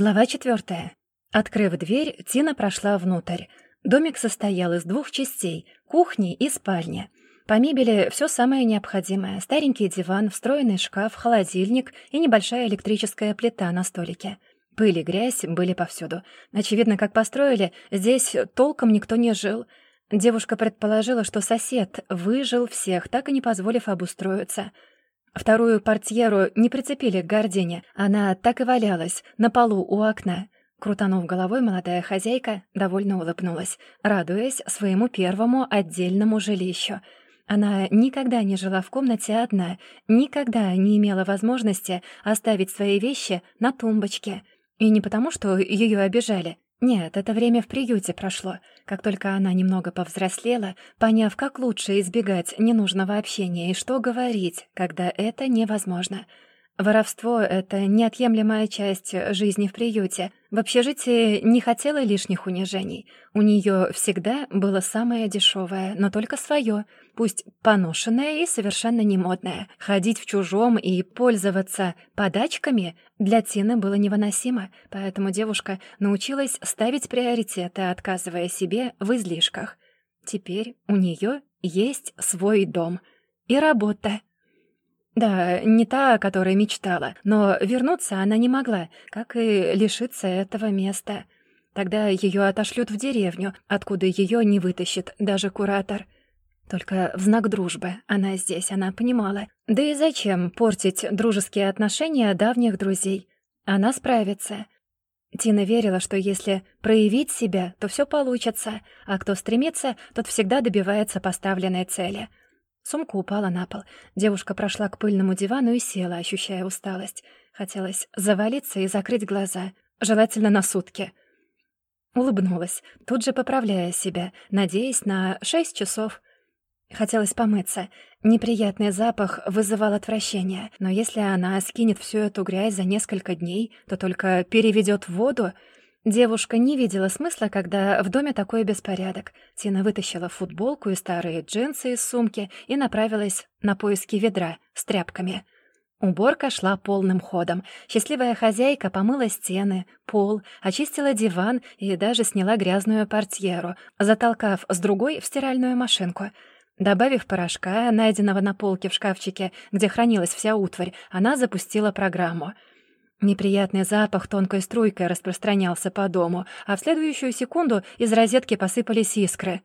Глава четвертая. Открыв дверь, Тина прошла внутрь. Домик состоял из двух частей — кухни и спальни. По мебели все самое необходимое. Старенький диван, встроенный шкаф, холодильник и небольшая электрическая плита на столике. Пыль и грязь были повсюду. Очевидно, как построили, здесь толком никто не жил. Девушка предположила, что сосед выжил всех, так и не позволив обустроиться — Вторую портьеру не прицепили к гордине. Она так и валялась на полу у окна. Крутанув головой, молодая хозяйка довольно улыбнулась, радуясь своему первому отдельному жилищу. Она никогда не жила в комнате одна, никогда не имела возможности оставить свои вещи на тумбочке. И не потому, что ее обижали. Нет, это время в приюте прошло. Как только она немного повзрослела, поняв, как лучше избегать ненужного общения и что говорить, когда это невозможно — Воровство — это неотъемлемая часть жизни в приюте. В общежитии не хотела лишних унижений. У нее всегда было самое дешевое, но только свое, пусть поношенное и совершенно не модное. Ходить в чужом и пользоваться подачками для Тины было невыносимо, поэтому девушка научилась ставить приоритеты, отказывая себе в излишках. Теперь у нее есть свой дом и работа. Да, не та, о которой мечтала, но вернуться она не могла, как и лишиться этого места. Тогда ее отошлют в деревню, откуда ее не вытащит даже куратор. Только в знак дружбы она здесь, она понимала. Да и зачем портить дружеские отношения давних друзей? Она справится. Тина верила, что если проявить себя, то все получится, а кто стремится, тот всегда добивается поставленной цели — Сумка упала на пол. Девушка прошла к пыльному дивану и села, ощущая усталость. Хотелось завалиться и закрыть глаза, желательно на сутки. Улыбнулась, тут же поправляя себя, надеясь на шесть часов. Хотелось помыться. Неприятный запах вызывал отвращение, но если она скинет всю эту грязь за несколько дней, то только переведет в воду — Девушка не видела смысла, когда в доме такой беспорядок. Тина вытащила футболку и старые джинсы из сумки и направилась на поиски ведра с тряпками. Уборка шла полным ходом. Счастливая хозяйка помыла стены, пол, очистила диван и даже сняла грязную портьеру, затолкав с другой в стиральную машинку. Добавив порошка, найденного на полке в шкафчике, где хранилась вся утварь, она запустила программу — Неприятный запах тонкой струйкой распространялся по дому, а в следующую секунду из розетки посыпались искры.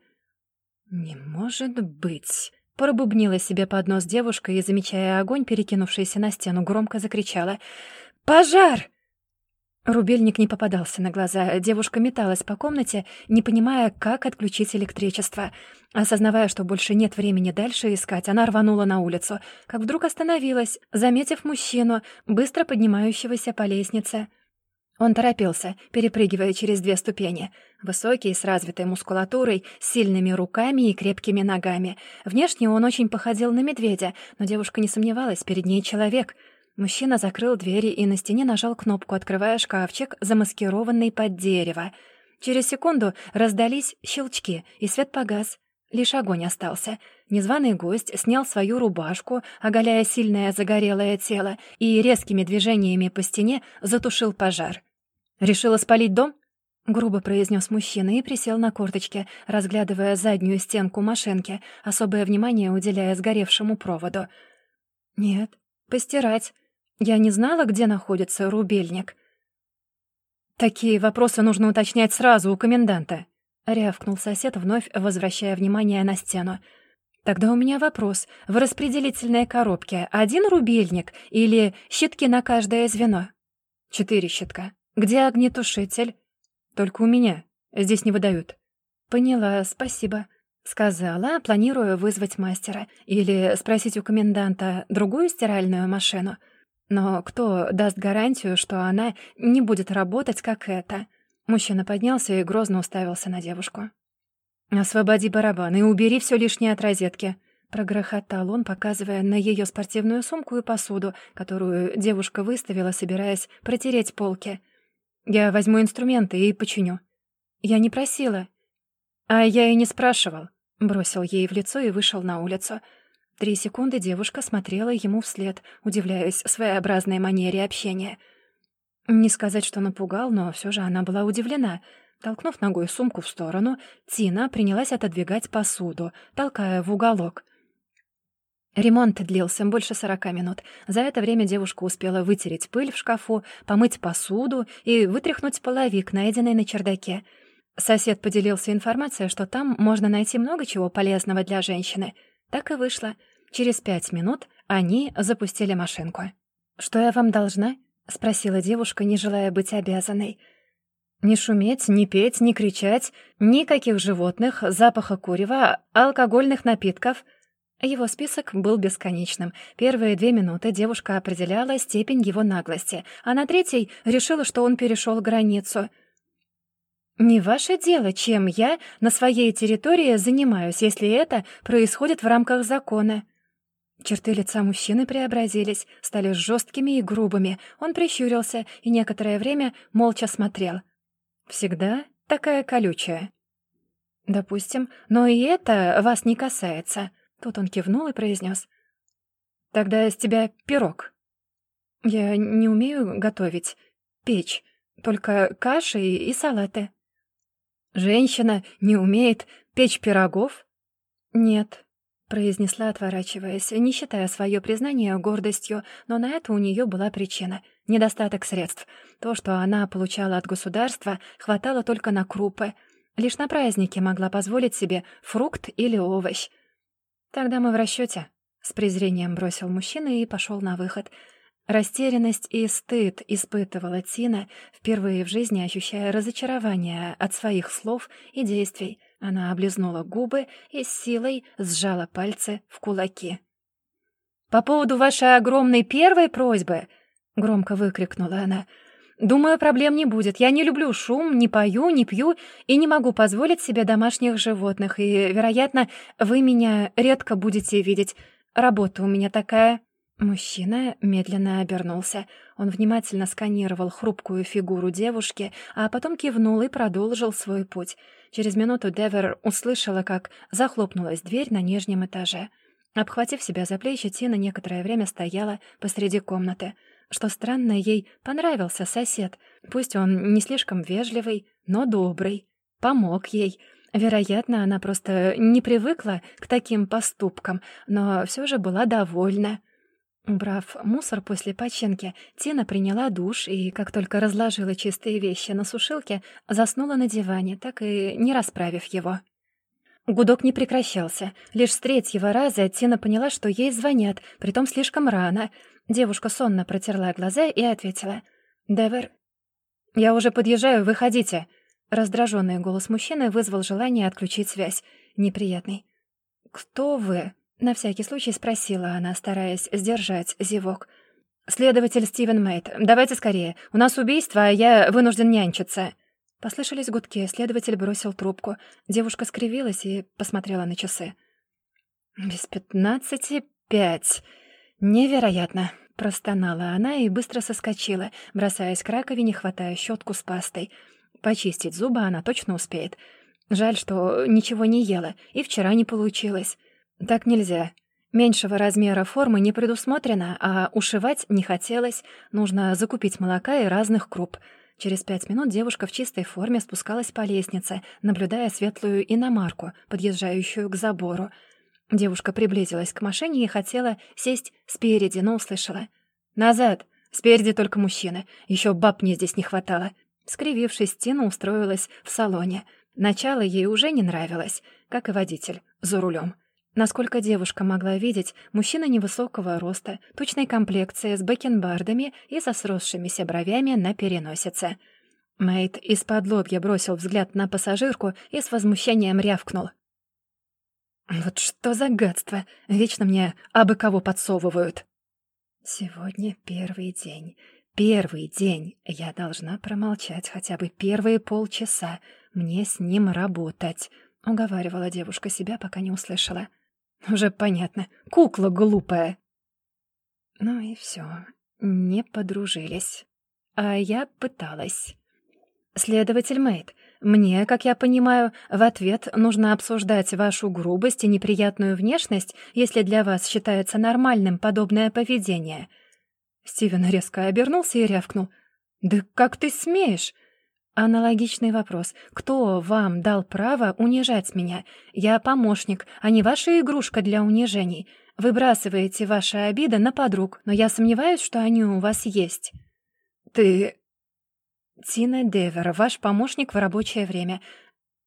«Не может быть!» — пробубнила себе под нос девушка и, замечая огонь, перекинувшийся на стену, громко закричала. «Пожар!» Рубельник не попадался на глаза. Девушка металась по комнате, не понимая, как отключить электричество. Осознавая, что больше нет времени дальше искать, она рванула на улицу, как вдруг остановилась, заметив мужчину, быстро поднимающегося по лестнице. Он торопился, перепрыгивая через две ступени. Высокий, с развитой мускулатурой, с сильными руками и крепкими ногами. Внешне он очень походил на медведя, но девушка не сомневалась, перед ней человек — Мужчина закрыл двери и на стене нажал кнопку, открывая шкафчик, замаскированный под дерево. Через секунду раздались щелчки, и свет погас. Лишь огонь остался. Незваный гость снял свою рубашку, оголяя сильное загорелое тело, и резкими движениями по стене затушил пожар. «Решила спалить дом?» — грубо произнес мужчина и присел на корточки, разглядывая заднюю стенку машинки, особое внимание уделяя сгоревшему проводу. «Нет, постирать», я не знала, где находится рубельник. «Такие вопросы нужно уточнять сразу у коменданта», — рявкнул сосед, вновь возвращая внимание на стену. «Тогда у меня вопрос. В распределительной коробке один рубельник или щитки на каждое звено?» «Четыре щитка. Где огнетушитель?» «Только у меня. Здесь не выдают». «Поняла, спасибо», — сказала, планируя вызвать мастера. Или спросить у коменданта другую стиральную машину — но кто даст гарантию, что она не будет работать, как эта? Мужчина поднялся и грозно уставился на девушку. «Освободи барабан и убери все лишнее от розетки», — прогрохотал он, показывая на ее спортивную сумку и посуду, которую девушка выставила, собираясь протереть полки. «Я возьму инструменты и починю». «Я не просила». «А я и не спрашивал», — бросил ей в лицо и вышел на улицу. Три секунды девушка смотрела ему вслед, удивляясь своеобразной манере общения. Не сказать, что напугал, но все же она была удивлена. Толкнув ногой сумку в сторону, Тина принялась отодвигать посуду, толкая в уголок. Ремонт длился больше сорока минут. За это время девушка успела вытереть пыль в шкафу, помыть посуду и вытряхнуть половик, найденный на чердаке. Сосед поделился информацией, что там можно найти много чего полезного для женщины. Так и вышло. Через пять минут они запустили машинку. «Что я вам должна?» — спросила девушка, не желая быть обязанной. «Не шуметь, не петь, не кричать, никаких животных, запаха курева, алкогольных напитков». Его список был бесконечным. Первые две минуты девушка определяла степень его наглости, а на третьей решила, что он перешел границу. «Не ваше дело, чем я на своей территории занимаюсь, если это происходит в рамках закона». Черты лица мужчины преобразились, стали жесткими и грубыми. Он прищурился и некоторое время молча смотрел. «Всегда такая колючая». «Допустим, но и это вас не касается». Тут он кивнул и произнес. «Тогда с тебя пирог». «Я не умею готовить. Печь. Только каши и салаты». «Женщина не умеет печь пирогов?» «Нет», — произнесла, отворачиваясь, не считая свое признание гордостью, но на это у нее была причина — недостаток средств. То, что она получала от государства, хватало только на крупы. Лишь на празднике могла позволить себе фрукт или овощ — «Тогда мы в расчете», — с презрением бросил мужчина и пошел на выход. Растерянность и стыд испытывала Тина, впервые в жизни ощущая разочарование от своих слов и действий. Она облизнула губы и с силой сжала пальцы в кулаки. «По поводу вашей огромной первой просьбы!» — громко выкрикнула она — Думаю, проблем не будет. Я не люблю шум, не пою, не пью и не могу позволить себе домашних животных. И, вероятно, вы меня редко будете видеть. Работа у меня такая». Мужчина медленно обернулся. Он внимательно сканировал хрупкую фигуру девушки, а потом кивнул и продолжил свой путь. Через минуту Девер услышала, как захлопнулась дверь на нижнем этаже. Обхватив себя за плечи, Тина некоторое время стояла посреди комнаты — что странно, ей понравился сосед. Пусть он не слишком вежливый, но добрый. Помог ей. Вероятно, она просто не привыкла к таким поступкам, но все же была довольна. Убрав мусор после починки, Тина приняла душ и, как только разложила чистые вещи на сушилке, заснула на диване, так и не расправив его. Гудок не прекращался. Лишь с третьего раза Тина поняла, что ей звонят, притом слишком рано — Девушка сонно протерла глаза и ответила. «Девер...» «Я уже подъезжаю, выходите!» Раздраженный голос мужчины вызвал желание отключить связь. Неприятный. «Кто вы?» — на всякий случай спросила она, стараясь сдержать зевок. «Следователь Стивен Мэйт. Давайте скорее. У нас убийство, а я вынужден нянчиться». Послышались гудки. Следователь бросил трубку. Девушка скривилась и посмотрела на часы. «Без пятнадцати пять. «Невероятно!» — простонала она и быстро соскочила, бросаясь к раковине, хватая щетку с пастой. Почистить зубы она точно успеет. Жаль, что ничего не ела, и вчера не получилось. Так нельзя. Меньшего размера формы не предусмотрено, а ушивать не хотелось. Нужно закупить молока и разных круп. Через пять минут девушка в чистой форме спускалась по лестнице, наблюдая светлую иномарку, подъезжающую к забору. Девушка приблизилась к машине и хотела сесть спереди, но услышала. «Назад! Спереди только мужчина. Еще баб мне здесь не хватало». Скривившись, Тина устроилась в салоне. Начало ей уже не нравилось, как и водитель, за рулем. Насколько девушка могла видеть, мужчина невысокого роста, тучной комплекции, с бакенбардами и со сросшимися бровями на переносице. Мэйд из-под лобья бросил взгляд на пассажирку и с возмущением рявкнул. Вот что за гадство! Вечно мне абы кого подсовывают. Сегодня первый день. Первый день. Я должна промолчать хотя бы первые полчаса. Мне с ним работать. Уговаривала девушка себя, пока не услышала. Уже понятно. Кукла глупая. Ну и все. Не подружились. А я пыталась. Следователь Мэйд, мне, как я понимаю, в ответ нужно обсуждать вашу грубость и неприятную внешность, если для вас считается нормальным подобное поведение». Стивен резко обернулся и рявкнул. «Да как ты смеешь?» Аналогичный вопрос. «Кто вам дал право унижать меня? Я помощник, а не ваша игрушка для унижений. Выбрасываете ваши обиды на подруг, но я сомневаюсь, что они у вас есть». «Ты...» «Тина Девер, ваш помощник в рабочее время.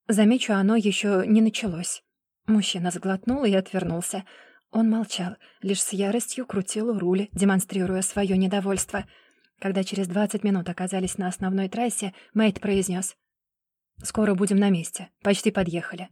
Замечу, оно еще не началось». Мужчина сглотнул и отвернулся. Он молчал, лишь с яростью крутил руль, демонстрируя свое недовольство — когда через 20 минут оказались на основной трассе, Мэйд произнес: «Скоро будем на месте. Почти подъехали».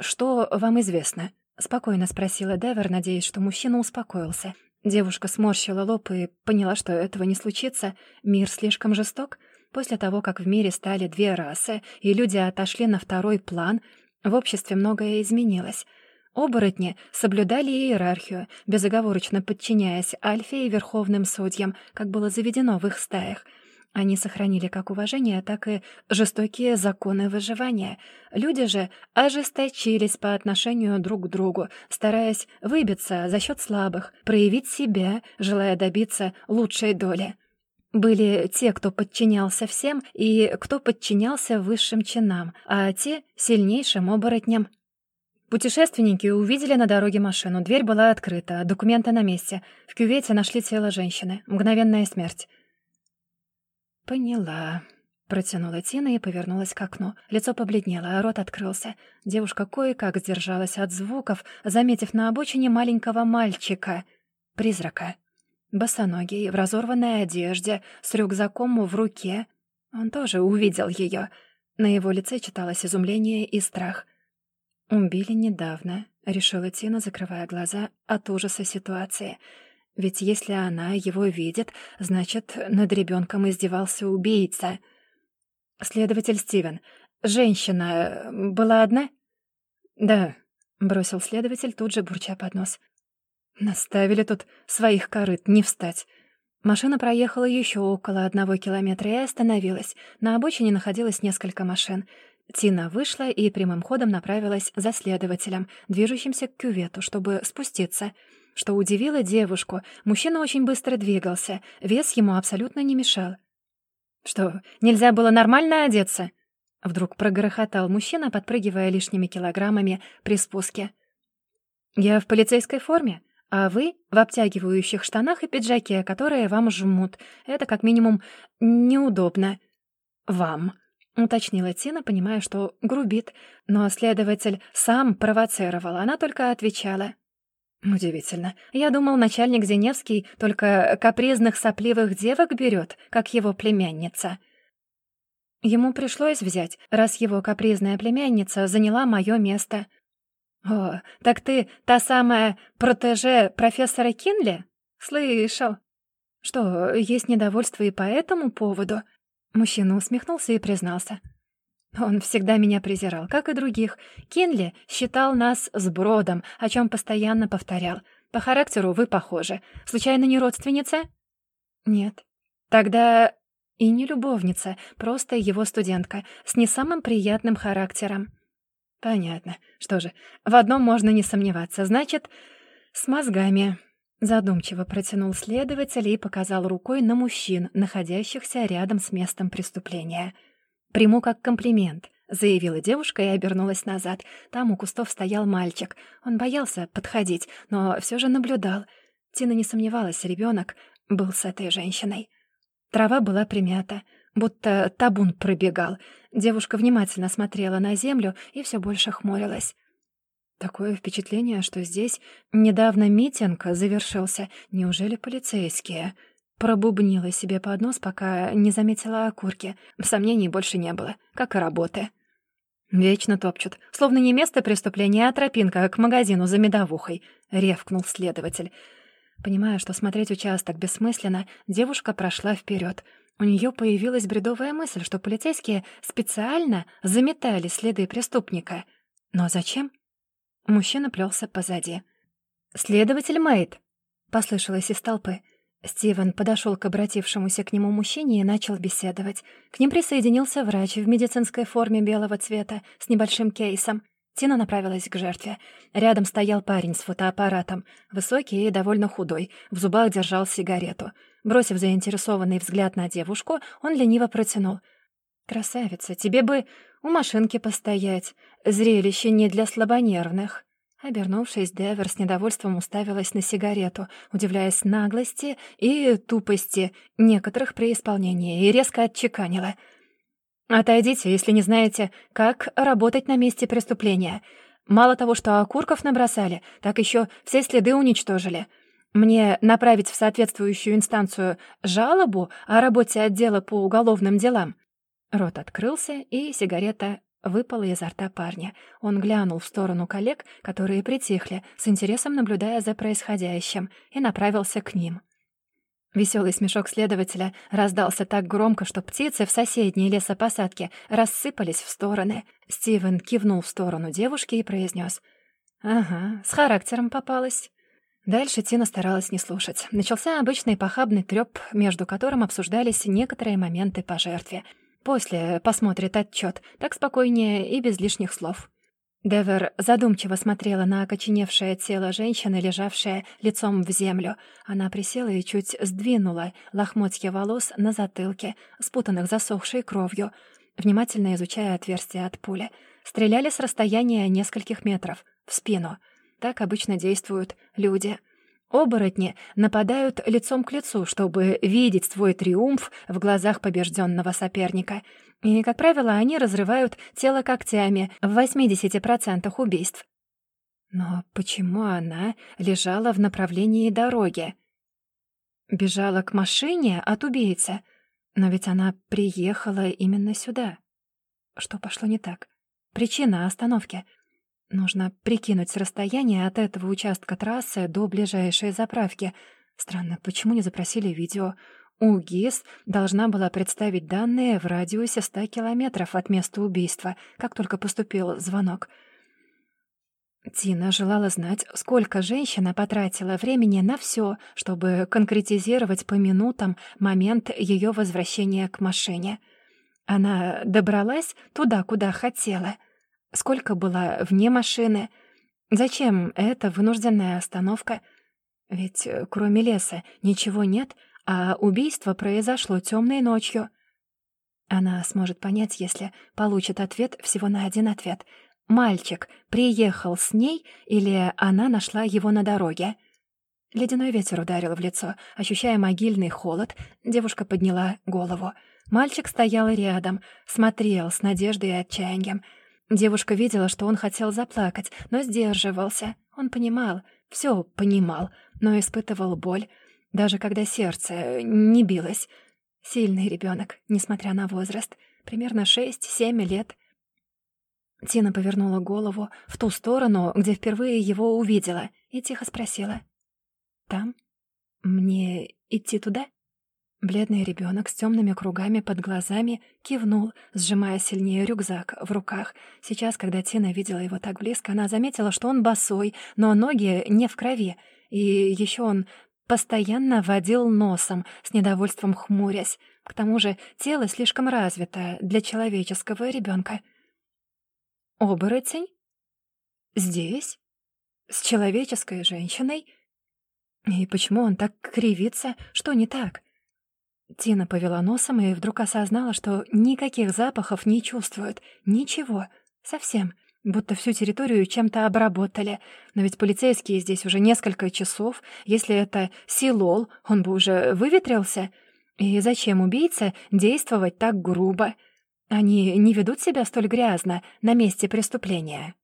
«Что вам известно?» — спокойно спросила Девер, надеясь, что мужчина успокоился. Девушка сморщила лоб и поняла, что этого не случится. Мир слишком жесток. После того, как в мире стали две расы, и люди отошли на второй план, в обществе многое изменилось — Оборотни соблюдали иерархию, безоговорочно подчиняясь альфе и верховным судьям, как было заведено в их стаях. Они сохранили как уважение, так и жестокие законы выживания. Люди же ожесточились по отношению друг к другу, стараясь выбиться за счет слабых, проявить себя, желая добиться лучшей доли. Были те, кто подчинялся всем, и кто подчинялся высшим чинам, а те — сильнейшим оборотням — Путешественники увидели на дороге машину. Дверь была открыта, документы на месте. В кювете нашли тело женщины. Мгновенная смерть. «Поняла», — протянула Тина и повернулась к окну. Лицо побледнело, а рот открылся. Девушка кое-как сдержалась от звуков, заметив на обочине маленького мальчика. Призрака. Босоногий, в разорванной одежде, с рюкзаком в руке. Он тоже увидел ее. На его лице читалось изумление и страх — «Убили недавно», — решила Тина, закрывая глаза от ужаса ситуации. «Ведь если она его видит, значит, над ребенком издевался убийца». «Следователь Стивен, женщина э, была одна?» «Да», — бросил следователь, тут же бурча под нос. «Наставили тут своих корыт, не встать». Машина проехала еще около одного километра и остановилась. На обочине находилось несколько машин — Тина вышла и прямым ходом направилась за следователем, движущимся к кювету, чтобы спуститься. Что удивило девушку, мужчина очень быстро двигался, вес ему абсолютно не мешал. «Что, нельзя было нормально одеться?» Вдруг прогрохотал мужчина, подпрыгивая лишними килограммами при спуске. «Я в полицейской форме, а вы в обтягивающих штанах и пиджаке, которые вам жмут. Это как минимум неудобно. Вам». — уточнила Тина, понимая, что грубит. Но следователь сам провоцировал, она только отвечала. «Удивительно. Я думал, начальник Зеневский только капризных сопливых девок берет, как его племянница». Ему пришлось взять, раз его капризная племянница заняла мое место. «О, так ты та самая протеже профессора Кинли?» «Слышал». «Что, есть недовольство и по этому поводу?» Мужчина усмехнулся и признался. Он всегда меня презирал, как и других. Кинли считал нас сбродом, о чем постоянно повторял. По характеру вы похожи. Случайно не родственница? Нет. Тогда и не любовница, просто его студентка, с не самым приятным характером. Понятно. Что же, в одном можно не сомневаться. Значит, с мозгами. Задумчиво протянул следователь и показал рукой на мужчин, находящихся рядом с местом преступления. «Приму как комплимент», — заявила девушка и обернулась назад. Там у кустов стоял мальчик. Он боялся подходить, но все же наблюдал. Тина не сомневалась, ребенок был с этой женщиной. Трава была примята, будто табун пробегал. Девушка внимательно смотрела на землю и все больше хмурилась. Такое впечатление, что здесь недавно митинг завершился. Неужели полицейские? Пробубнила себе под нос, пока не заметила окурки. Сомнений больше не было, как и работы. «Вечно топчут. Словно не место преступления, а тропинка к магазину за медовухой», — ревкнул следователь. Понимая, что смотреть участок бессмысленно, девушка прошла вперед. У нее появилась бредовая мысль, что полицейские специально заметали следы преступника. Но зачем? Мужчина плелся позади. «Следователь Мэйд!» — послышалось из толпы. Стивен подошел к обратившемуся к нему мужчине и начал беседовать. К ним присоединился врач в медицинской форме белого цвета с небольшим кейсом. Тина направилась к жертве. Рядом стоял парень с фотоаппаратом, высокий и довольно худой, в зубах держал сигарету. Бросив заинтересованный взгляд на девушку, он лениво протянул. «Красавица, тебе бы у машинки постоять. Зрелище не для слабонервных». Обернувшись, Девер с недовольством уставилась на сигарету, удивляясь наглости и тупости некоторых при исполнении, и резко отчеканила. «Отойдите, если не знаете, как работать на месте преступления. Мало того, что окурков набросали, так еще все следы уничтожили. Мне направить в соответствующую инстанцию жалобу о работе отдела по уголовным делам?» Рот открылся, и сигарета выпала изо рта парня. Он глянул в сторону коллег, которые притихли, с интересом наблюдая за происходящим, и направился к ним. Веселый смешок следователя раздался так громко, что птицы в соседней лесопосадке рассыпались в стороны. Стивен кивнул в сторону девушки и произнес: «Ага, с характером попалась». Дальше Тина старалась не слушать. Начался обычный похабный трёп, между которым обсуждались некоторые моменты по. После посмотрит отчёт, так спокойнее и без лишних слов. Девер задумчиво смотрела на окоченевшее тело женщины, лежавшее лицом в землю. Она присела и чуть сдвинула лохмотья волос на затылке, спутанных засохшей кровью, внимательно изучая отверстие от пули. Стреляли с расстояния нескольких метров, в спину. Так обычно действуют люди — Оборотни нападают лицом к лицу, чтобы видеть свой триумф в глазах побежденного соперника. И, как правило, они разрывают тело когтями в 80% убийств. Но почему она лежала в направлении дороги? Бежала к машине от убийцы. Но ведь она приехала именно сюда. Что пошло не так? Причина остановки — Нужно прикинуть расстояние от этого участка трассы до ближайшей заправки. Странно, почему не запросили видео? У ГИС должна была представить данные в радиусе 100 километров от места убийства, как только поступил звонок. Тина желала знать, сколько женщина потратила времени на все, чтобы конкретизировать по минутам момент ее возвращения к машине. Она добралась туда, куда хотела — Сколько было вне машины? Зачем эта вынужденная остановка? Ведь э, кроме леса ничего нет, а убийство произошло темной ночью. Она сможет понять, если получит ответ всего на один ответ. Мальчик приехал с ней или она нашла его на дороге? Ледяной ветер ударил в лицо. Ощущая могильный холод, девушка подняла голову. Мальчик стоял рядом, смотрел с надеждой и отчаянием — Девушка видела, что он хотел заплакать, но сдерживался. Он понимал, все понимал, но испытывал боль, даже когда сердце не билось. Сильный ребенок, несмотря на возраст, примерно 6-7 лет. Тина повернула голову в ту сторону, где впервые его увидела, и тихо спросила. «Там? Мне идти туда?» Бледный ребенок с темными кругами под глазами кивнул, сжимая сильнее рюкзак в руках. Сейчас, когда Тина видела его так близко, она заметила, что он босой, но ноги не в крови. И еще он постоянно водил носом, с недовольством хмурясь. К тому же тело слишком развито для человеческого ребенка. «Оборотень? Здесь? С человеческой женщиной? И почему он так кривится? Что не так?» Тина повела носом и вдруг осознала, что никаких запахов не чувствует. Ничего. Совсем. Будто всю территорию чем-то обработали. Но ведь полицейские здесь уже несколько часов. Если это Силол, он бы уже выветрился. И зачем убийце действовать так грубо? Они не ведут себя столь грязно на месте преступления.